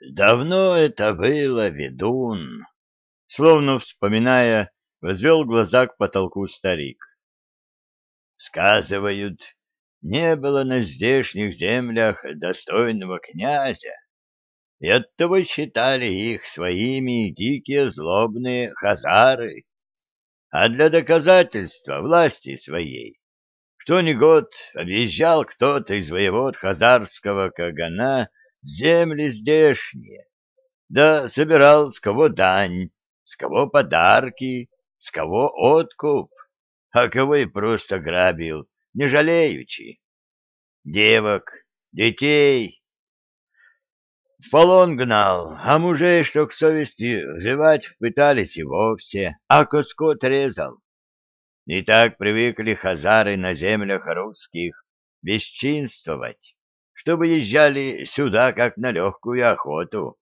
Давно это было, ведун, словно вспоминая, возвел глаза к потолку старик. Сказывают, не было на здешних землях достойного князя, и оттого считали их своими дикие злобные хазары. А для доказательства власти своей, что ни год объезжал кто-то из воевод хазарского кагана земли здешние, да собирал с кого дань, с кого подарки, с кого откуп, а кого и просто грабил, не жалеючи. Девок, детей в полон гнал, а мужей, что к совести взывать, пытались и вовсе, а коскот резал. И так привыкли хазары на землях русских бесчинствовать, чтобы езжали сюда, как на легкую охоту,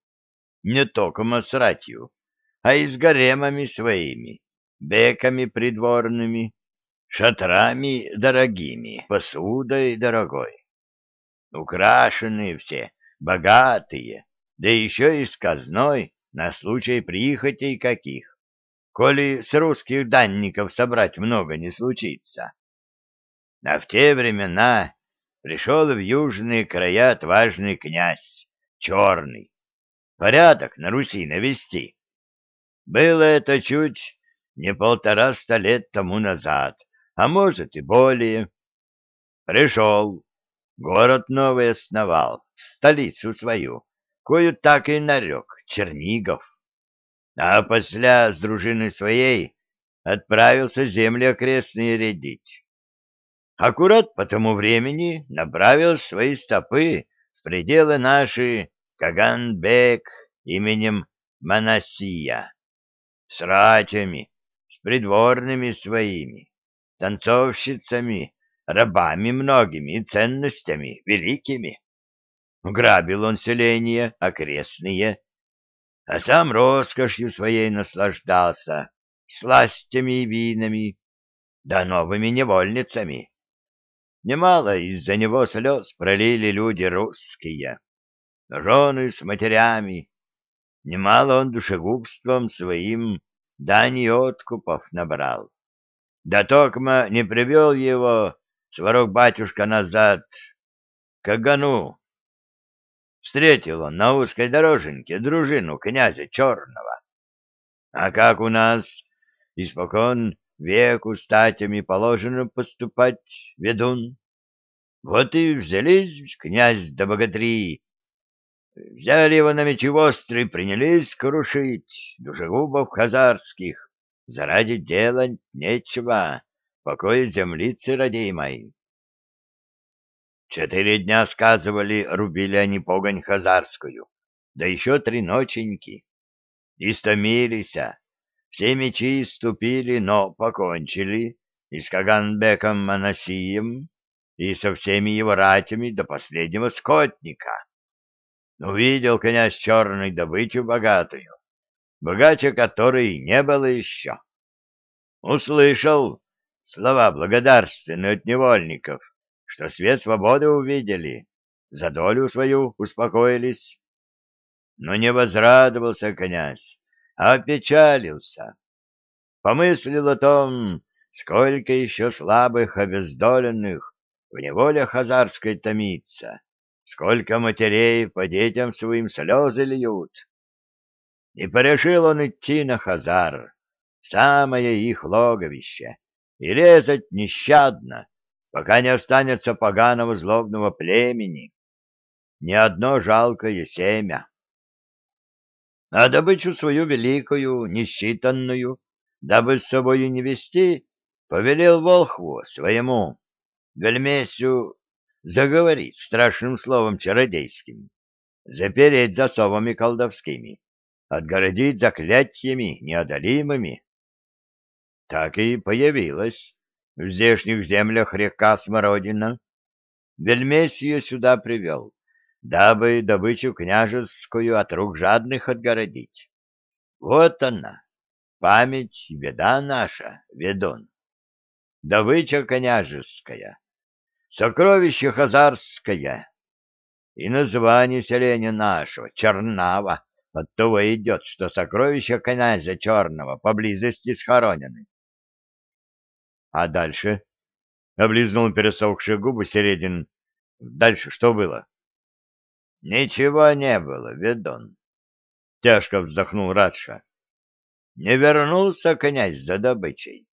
не только с а и с гаремами своими, беками придворными, шатрами дорогими, посудой дорогой. Украшенные все, богатые, да еще и с казной на случай прихотей каких, коли с русских данников собрать много не случится. А в те времена пришел в южные края отважный князь, черный, порядок на Руси навести. Было это чуть не полтораста лет тому назад, а может и более. Пришел, город новый основал, столицу свою, кою так и нарек Чернигов. А после с дружиной своей отправился земли окрестные рядить. Аккурат по тому времени направил свои стопы в пределы наши Каганбек именем Манасия, с ратями, с придворными своими, танцовщицами, рабами многими и ценностями великими. Грабил он селения окрестные, а сам роскошью своей наслаждался, сластями и винами, да новыми невольницами. Немало из-за него слез пролили люди русские, жены с матерями. Немало он душегубством своим дани откупов набрал. Да токма не привел его сварог батюшка назад к Агану, Встретил он на узкой дороженьке дружину князя Черного. А как у нас испокон веку статями положено поступать, ведун? Вот и взялись князь да богатри, взяли его на мечи острый, принялись крушить душегубов хазарских, заради дела нечего, покоя землицы родимой. Четыре дня, сказывали, рубили они погонь хазарскую, да еще три ноченьки. Истомились, все мечи ступили, но покончили и с Каганбеком Манасием, и со всеми его ратями до последнего скотника. Увидел князь черный добычу богатую, богаче которой не было еще. Услышал слова благодарственные от невольников, что свет свободы увидели, за долю свою успокоились. Но не возрадовался князь, опечалился. Помыслил о том, сколько еще слабых обездоленных в неволе хазарской томится, сколько матерей по детям своим слезы льют. И порешил он идти на хазар, в самое их логовище, и резать нещадно, пока не останется поганого злобного племени, ни одно жалкое семя. А добычу свою великую, несчитанную, дабы с собою не вести, повелел Волхву своему, Гальмесю, заговорить страшным словом чародейским, запереть засовами колдовскими, отгородить заклятиями неодолимыми. Так и появилась в здешних землях река Смородина. Вельмесь ее сюда привел, дабы добычу княжескую от рук жадных отгородить. Вот она, память беда наша, ведун. Добыча княжеская, сокровище хазарское. И название селения нашего — Чернава, от того идет, что сокровища князя Черного поблизости схоронены. — А дальше? — облизнул пересохшие губы Середин. — Дальше что было? — Ничего не было, ведун. Тяжко вздохнул Радша. Не вернулся князь за добычей.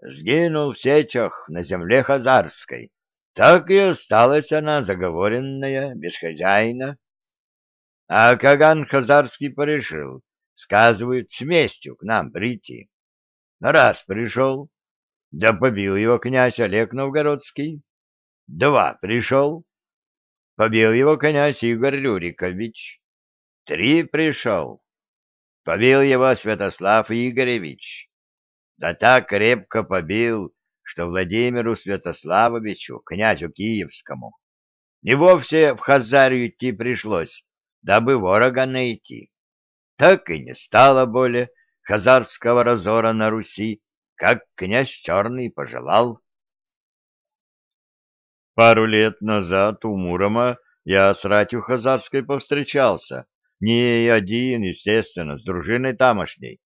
Сгинул в сечах на земле Хазарской. Так и осталась она заговоренная, без хозяина. А Каган Хазарский порешил, сказывают, с местью к нам прийти. Раз пришел, да побил его князь Олег Новгородский. Два пришел, побил его князь Игорь Рюрикович. Три пришел, побил его Святослав Игоревич. Да так крепко побил, что Владимиру Святославовичу, князю Киевскому, и вовсе в Хазарию идти пришлось, дабы ворога найти. Так и не стало более хазарского разора на Руси, как князь Черный пожелал. Пару лет назад у Мурома я с ратью хазарской повстречался, не один, естественно, с дружиной тамошней.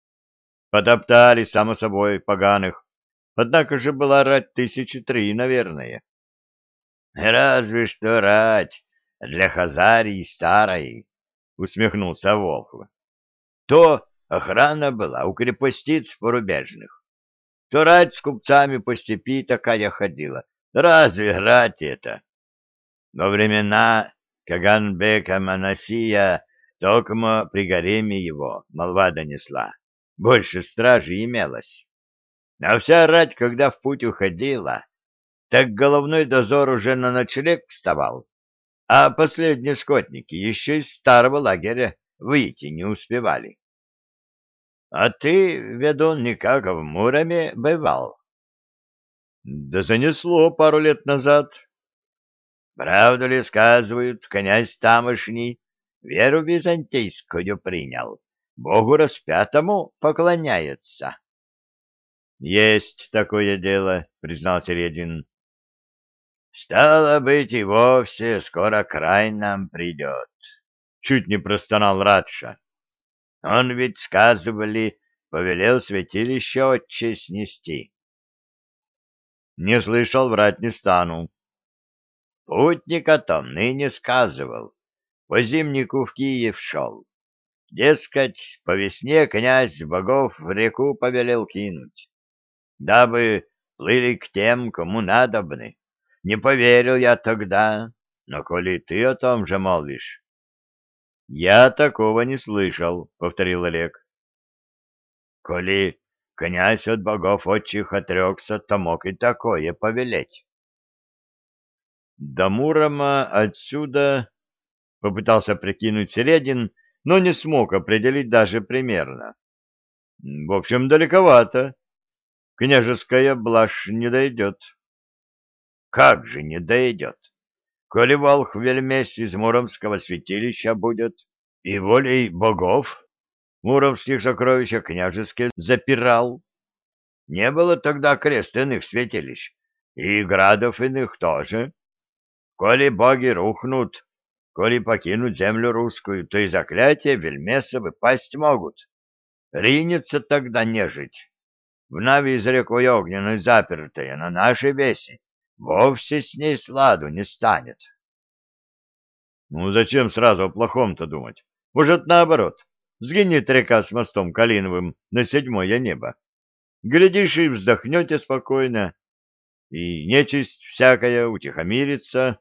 Потоптали, само собой, поганых, однако же была рать тысячи три, наверное. Разве что рать для Хазарии старой, — усмехнулся Волхов. То охрана была у крепостиц порубежных, то рать с купцами по степи такая ходила. Разве рать это? Во времена Каганбека Манасия токмо при гареме его молва донесла. Больше стражи имелось. А вся рать, когда в путь уходила, так головной дозор уже на ночлег вставал, а последние скотники еще из старого лагеря выйти не успевали. — А ты, ведун, никак в Муроме бывал? — Да занесло пару лет назад. — Правду ли сказывают, князь тамошний веру византийскую принял, богу распятому поклоняется? — Есть такое дело, — признал Середин. Стало быть, и вовсе скоро край нам придет. Чуть не простонал Радша. Он ведь, сказывали, повелел святилище отче снести. Не слышал, врать не стану. Путник о том ныне сказывал. По зимнику в Киев шел. Дескать, по весне князь богов в реку повелел кинуть, дабы плыли к тем, кому надобны. Не поверил я тогда, но коли ты о том же молвишь. — Я такого не слышал, — повторил Олег. — Коли князь от богов отчих отрекся, то мог и такое повелеть. До Мурома отсюда попытался прикинуть Середин, но не смог определить даже примерно. В общем, далековато. Княжеская блажь не дойдет. Как же не дойдет? Коли волх вельмесь из Муромского святилища будет, и волей богов муромских сокровища княжеские запирал. Не было тогда крест иных святилищ, и градов иных тоже. Коли боги рухнут, коли покинут землю русскую, то и заклятия вельмесовы пасть могут. Ринется тогда нежить. В Нави из рекой огненной запертая на нашей весе вовсе с ней сладу не станет. Ну, зачем сразу о плохом-то думать? Может, наоборот, сгинет река с мостом Калиновым на седьмое небо. Глядишь, и вздохнете спокойно, и нечисть всякая утихомирится.